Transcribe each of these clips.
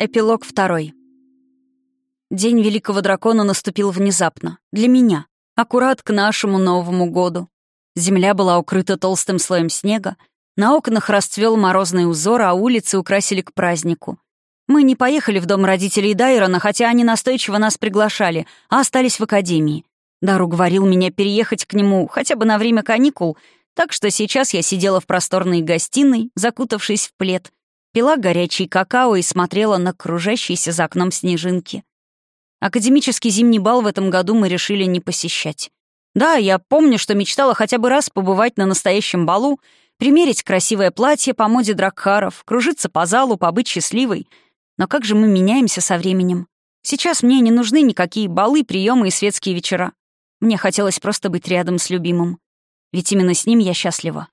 Эпилог второй. День Великого Дракона наступил внезапно. Для меня. Аккурат к нашему Новому году. Земля была укрыта толстым слоем снега, на окнах расцвел морозный узор, а улицы украсили к празднику. Мы не поехали в дом родителей Дайрона, хотя они настойчиво нас приглашали, а остались в академии. Дару говорил меня переехать к нему хотя бы на время каникул, так что сейчас я сидела в просторной гостиной, закутавшись в плед — пила горячий какао и смотрела на кружащиеся за окном снежинки. Академический зимний бал в этом году мы решили не посещать. Да, я помню, что мечтала хотя бы раз побывать на настоящем балу, примерить красивое платье по моде дракхаров, кружиться по залу, побыть счастливой. Но как же мы меняемся со временем? Сейчас мне не нужны никакие балы, приемы и светские вечера. Мне хотелось просто быть рядом с любимым. Ведь именно с ним я счастлива.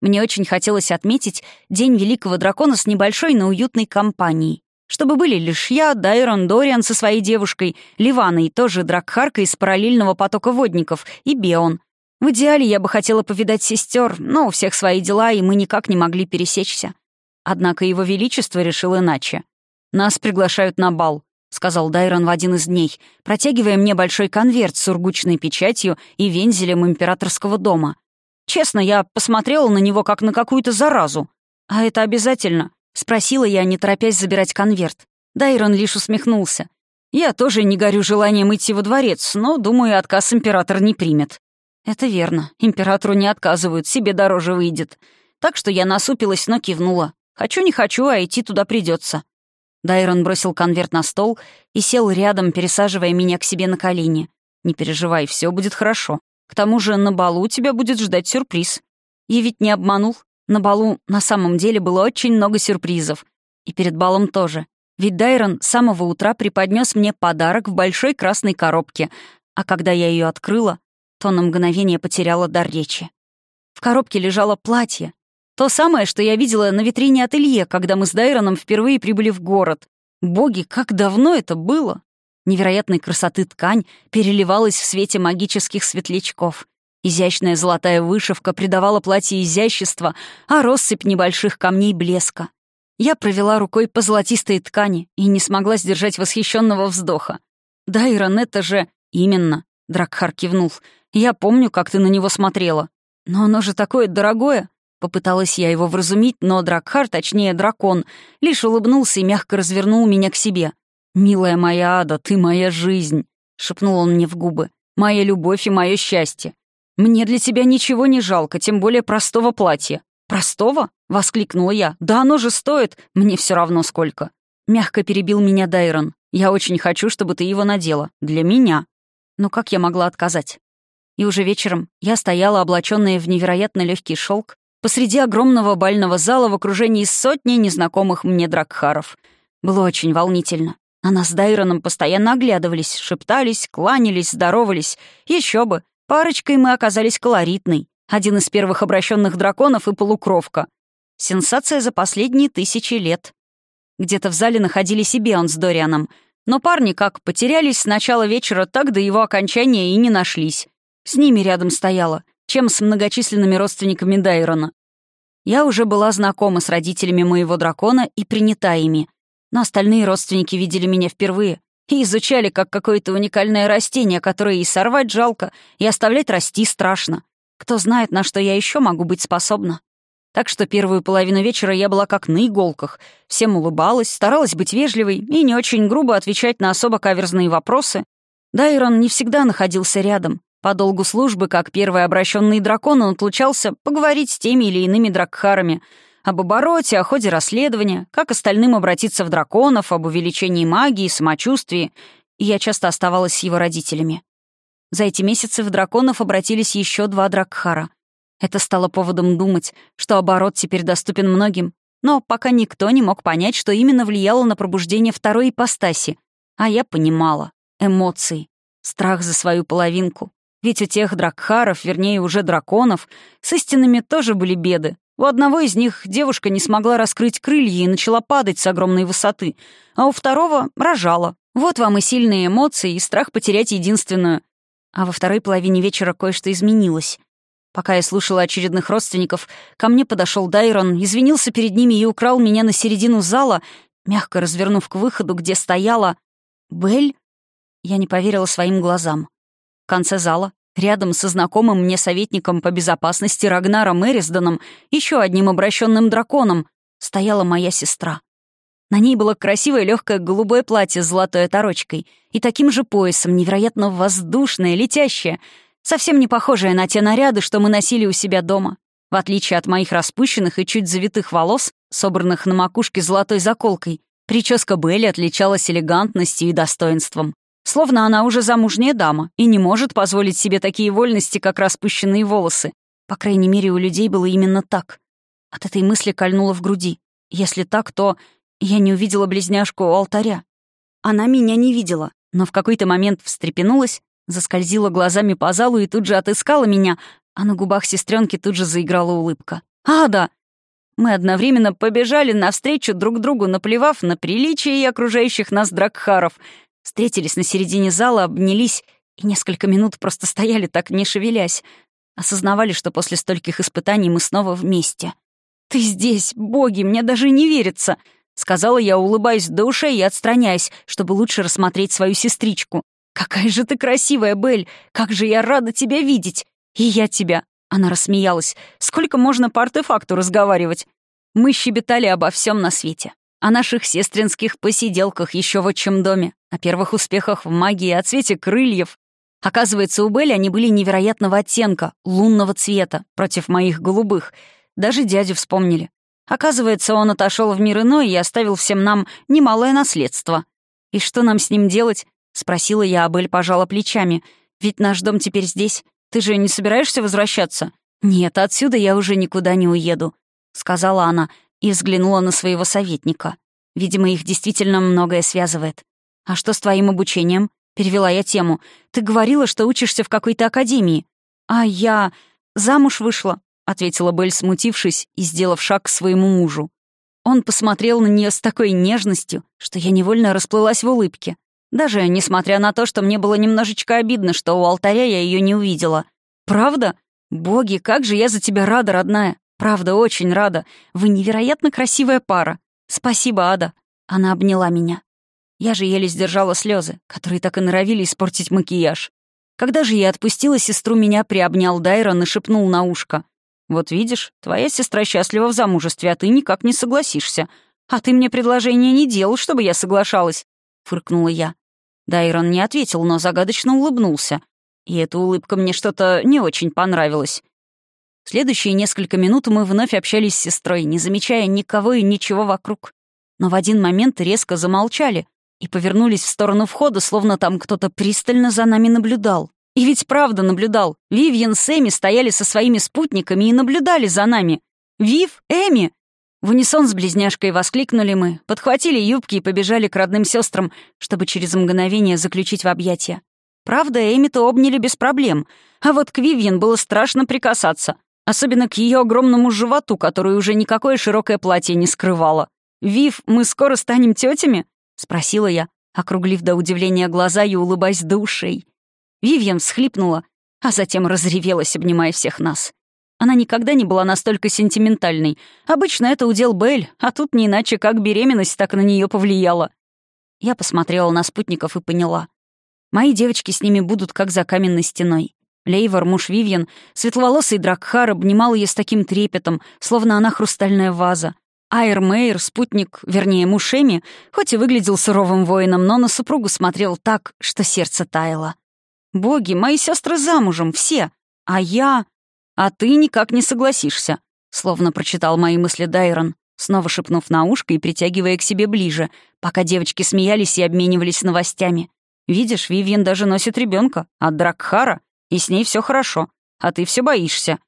Мне очень хотелось отметить День Великого Дракона с небольшой, но уютной компанией. Чтобы были лишь я, Дайрон Дориан со своей девушкой, Ливаной, тоже Дракхарка из параллельного потока водников, и Беон. В идеале я бы хотела повидать сестер, но у всех свои дела, и мы никак не могли пересечься. Однако его величество решил иначе. «Нас приглашают на бал», — сказал Дайрон в один из дней, протягивая мне большой конверт с сургучной печатью и вензелем императорского дома. Честно, я посмотрела на него как на какую-то заразу. «А это обязательно?» — спросила я, не торопясь забирать конверт. Дайрон лишь усмехнулся. «Я тоже не горю желанием идти во дворец, но, думаю, отказ император не примет». «Это верно. Императору не отказывают, себе дороже выйдет. Так что я насупилась, но кивнула. Хочу, не хочу, а идти туда придется. Дайрон бросил конверт на стол и сел рядом, пересаживая меня к себе на колени. «Не переживай, все будет хорошо. К тому же на балу тебя будет ждать сюрприз. Я ведь не обманул. На балу на самом деле было очень много сюрпризов. И перед балом тоже. Ведь Дайрон с самого утра преподнес мне подарок в большой красной коробке, а когда я ее открыла, то на мгновение потеряла дар речи. В коробке лежало платье. То самое, что я видела на витрине ателье, когда мы с Дайроном впервые прибыли в город. Боги, как давно это было! Невероятной красоты ткань переливалась в свете магических светлячков. Изящная золотая вышивка придавала платье изящества, а россыпь небольших камней — блеска. Я провела рукой по золотистой ткани и не смогла сдержать восхищенного вздоха. «Да, Ирон, это же...» «Именно», — Дракхар кивнул. «Я помню, как ты на него смотрела. Но оно же такое дорогое!» Попыталась я его вразумить, но Дракхар, точнее дракон, лишь улыбнулся и мягко развернул меня к себе. «Милая моя ада, ты моя жизнь», — шепнул он мне в губы. «Моя любовь и мое счастье. Мне для тебя ничего не жалко, тем более простого платья». «Простого?» — воскликнула я. «Да оно же стоит. Мне все равно сколько». Мягко перебил меня Дайрон. «Я очень хочу, чтобы ты его надела. Для меня». Но как я могла отказать? И уже вечером я стояла, облаченная в невероятно легкий шелк, посреди огромного бального зала в окружении сотни незнакомых мне дракхаров. Было очень волнительно. На нас с Дайроном постоянно оглядывались, шептались, кланялись, здоровались. Еще бы, парочкой мы оказались колоритной. Один из первых обращенных драконов и полукровка. Сенсация за последние тысячи лет. Где-то в зале находились и Беон с Дорианом. Но парни как потерялись с начала вечера, так до его окончания и не нашлись. С ними рядом стояла, чем с многочисленными родственниками Дайрона. Я уже была знакома с родителями моего дракона и принята ими — но остальные родственники видели меня впервые и изучали как какое-то уникальное растение, которое и сорвать жалко, и оставлять расти страшно. Кто знает, на что я еще могу быть способна. Так что первую половину вечера я была как на иголках. Всем улыбалась, старалась быть вежливой и не очень грубо отвечать на особо каверзные вопросы. Дайрон не всегда находился рядом. По долгу службы, как первый обращенный дракон, он отлучался поговорить с теми или иными дракхарами — об обороте, о ходе расследования, как остальным обратиться в драконов, об увеличении магии, самочувствии, и я часто оставалась с его родителями. За эти месяцы в драконов обратились еще два дракхара. Это стало поводом думать, что оборот теперь доступен многим, но пока никто не мог понять, что именно влияло на пробуждение второй ипостаси. А я понимала. Эмоции. Страх за свою половинку. Ведь у тех дракхаров, вернее, уже драконов, с истинными тоже были беды. У одного из них девушка не смогла раскрыть крылья и начала падать с огромной высоты, а у второго рожала. Вот вам и сильные эмоции, и страх потерять единственную. А во второй половине вечера кое-что изменилось. Пока я слушала очередных родственников, ко мне подошел Дайрон, извинился перед ними и украл меня на середину зала, мягко развернув к выходу, где стояла... Бель? Я не поверила своим глазам. В конце зала, рядом со знакомым мне советником по безопасности Рагнаром Эрисденом, еще одним обращенным драконом, стояла моя сестра. На ней было красивое легкое голубое платье с золотой оторочкой и таким же поясом, невероятно воздушное, летящее, совсем не похожее на те наряды, что мы носили у себя дома. В отличие от моих распущенных и чуть завитых волос, собранных на макушке золотой заколкой, прическа Белли отличалась элегантностью и достоинством. Словно она уже замужняя дама и не может позволить себе такие вольности, как распущенные волосы. По крайней мере, у людей было именно так. От этой мысли кольнуло в груди. Если так, то я не увидела близняшку у алтаря. Она меня не видела, но в какой-то момент встрепенулась, заскользила глазами по залу и тут же отыскала меня, а на губах сестренки тут же заиграла улыбка. «Ада!» Мы одновременно побежали навстречу друг другу, наплевав на приличие и окружающих нас дракхаров. Встретились на середине зала, обнялись и несколько минут просто стояли так, не шевелясь. Осознавали, что после стольких испытаний мы снова вместе. «Ты здесь, боги, мне даже не верится!» Сказала я, улыбаясь до ушей и отстраняясь, чтобы лучше рассмотреть свою сестричку. «Какая же ты красивая, Бель! Как же я рада тебя видеть! И я тебя!» Она рассмеялась. «Сколько можно по артефакту разговаривать?» Мы щебетали обо всем на свете. О наших сестринских посиделках еще в отчим доме, о первых успехах в магии, о цвете крыльев. Оказывается, у Белли они были невероятного оттенка, лунного цвета, против моих голубых. Даже дядю вспомнили. Оказывается, он отошел в мир иной и оставил всем нам немалое наследство. «И что нам с ним делать?» — спросила я, а Белль пожала плечами. «Ведь наш дом теперь здесь. Ты же не собираешься возвращаться?» «Нет, отсюда я уже никуда не уеду», — сказала она и взглянула на своего советника. Видимо, их действительно многое связывает. «А что с твоим обучением?» — перевела я тему. «Ты говорила, что учишься в какой-то академии». «А я... замуж вышла ответила Белль, смутившись и сделав шаг к своему мужу. Он посмотрел на нее с такой нежностью, что я невольно расплылась в улыбке. Даже несмотря на то, что мне было немножечко обидно, что у алтаря я ее не увидела. «Правда? Боги, как же я за тебя рада, родная! Правда, очень рада. Вы невероятно красивая пара. Спасибо, Ада». Она обняла меня. Я же еле сдержала слезы, которые так и норовили испортить макияж. Когда же я отпустила сестру, меня приобнял Дайрон и шепнул на ушко. «Вот видишь, твоя сестра счастлива в замужестве, а ты никак не согласишься. А ты мне предложение не делал, чтобы я соглашалась», — фыркнула я. Дайрон не ответил, но загадочно улыбнулся. И эта улыбка мне что-то не очень понравилась. Следующие несколько минут мы вновь общались с сестрой, не замечая никого и ничего вокруг. Но в один момент резко замолчали и повернулись в сторону входа, словно там кто-то пристально за нами наблюдал. И ведь правда наблюдал. Вивьен с Эми стояли со своими спутниками и наблюдали за нами. «Вив! Эми!» В унисон с близняшкой воскликнули мы, подхватили юбки и побежали к родным сестрам, чтобы через мгновение заключить в объятия. Правда, Эми-то обняли без проблем, а вот к Вивьен было страшно прикасаться, особенно к ее огромному животу, который уже никакое широкое платье не скрывало. «Вив, мы скоро станем тетями?» — спросила я, округлив до удивления глаза и улыбаясь до ушей. Вивьен всхлипнула, а затем разревелась, обнимая всех нас. Она никогда не была настолько сентиментальной. Обычно это удел Белль, а тут не иначе, как беременность так на нее повлияла. Я посмотрела на спутников и поняла. Мои девочки с ними будут как за каменной стеной. Лейвор, муж Вивьен, светловолосый Дракхар обнимал ее с таким трепетом, словно она хрустальная ваза. Айр Мейер, спутник, вернее, муж Эми, хоть и выглядел суровым воином, но на супругу смотрел так, что сердце таяло. Боги, мои сестры замужем, все. А я... А ты никак не согласишься. Словно прочитал мои мысли Дайрон, снова шепнув на ушко и притягивая к себе ближе, пока девочки смеялись и обменивались новостями. Видишь, Вивьен даже носит ребенка от Дракхара, и с ней все хорошо, а ты все боишься.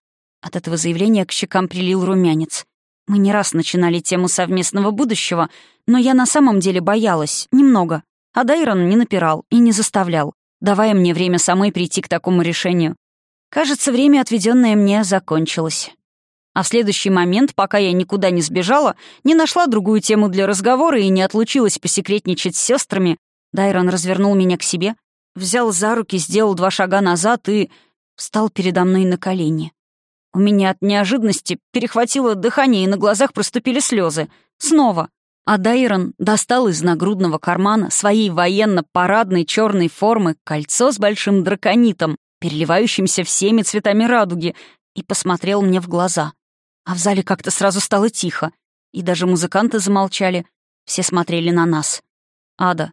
От этого заявления к щекам прилил румянец. Мы не раз начинали тему совместного будущего, но я на самом деле боялась, немного. А Дайрон не напирал и не заставлял давая мне время самой прийти к такому решению. Кажется, время, отведенное мне, закончилось. А в следующий момент, пока я никуда не сбежала, не нашла другую тему для разговора и не отлучилась посекретничать с сестрами, Дайрон развернул меня к себе, взял за руки, сделал два шага назад и встал передо мной на колени. У меня от неожиданности перехватило дыхание, и на глазах проступили слезы. Снова. А Дайрон достал из нагрудного кармана своей военно-парадной черной формы кольцо с большим драконитом, переливающимся всеми цветами радуги, и посмотрел мне в глаза. А в зале как-то сразу стало тихо, и даже музыканты замолчали, все смотрели на нас. «Ада,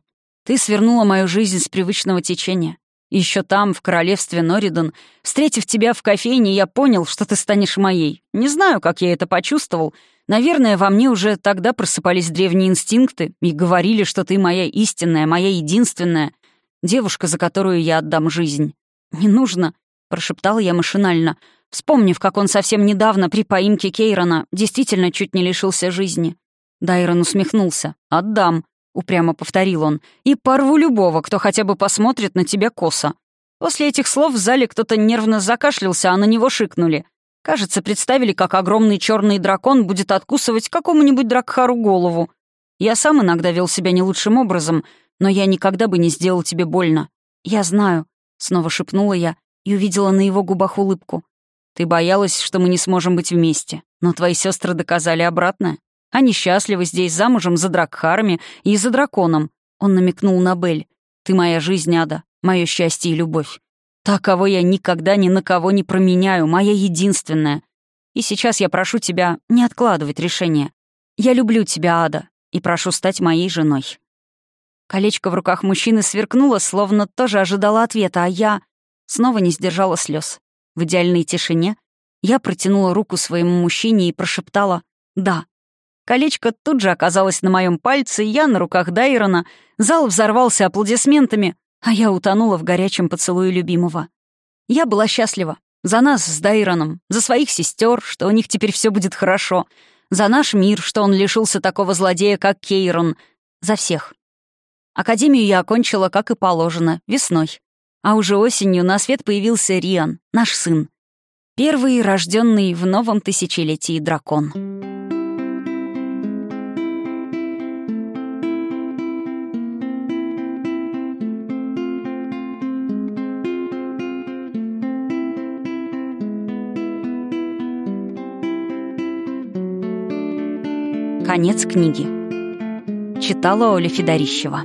ты свернула мою жизнь с привычного течения. Еще там, в королевстве Норидон, встретив тебя в кофейне, я понял, что ты станешь моей. Не знаю, как я это почувствовал. Наверное, во мне уже тогда просыпались древние инстинкты и говорили, что ты моя истинная, моя единственная, девушка, за которую я отдам жизнь. «Не нужно», — прошептал я машинально, вспомнив, как он совсем недавно при поимке Кейрона действительно чуть не лишился жизни. Дайрон усмехнулся. «Отдам», — упрямо повторил он, «и порву любого, кто хотя бы посмотрит на тебя косо». После этих слов в зале кто-то нервно закашлялся, а на него шикнули. Кажется, представили, как огромный черный дракон будет откусывать какому-нибудь Дракхару голову. Я сам иногда вел себя не лучшим образом, но я никогда бы не сделал тебе больно. Я знаю, — снова шепнула я и увидела на его губах улыбку. Ты боялась, что мы не сможем быть вместе, но твои сестры доказали обратное. Они счастливы здесь замужем за Дракхарами и за драконом. Он намекнул на Бель. Ты моя жизнь, Ада, мое счастье и любовь. Та, кого я никогда ни на кого не променяю, моя единственная. И сейчас я прошу тебя не откладывать решение. Я люблю тебя, Ада, и прошу стать моей женой». Колечко в руках мужчины сверкнуло, словно тоже ожидала ответа, а я снова не сдержала слез. В идеальной тишине я протянула руку своему мужчине и прошептала «да». Колечко тут же оказалось на моем пальце, я на руках Дайрона, зал взорвался аплодисментами, а я утонула в горячем поцелуе любимого. Я была счастлива. За нас с Дайроном, за своих сестер, что у них теперь все будет хорошо, за наш мир, что он лишился такого злодея, как Кейрон, за всех. Академию я окончила, как и положено, весной. А уже осенью на свет появился Риан, наш сын. Первый рожденный в новом тысячелетии дракон. Конец книги. Читала Оля Федорищева.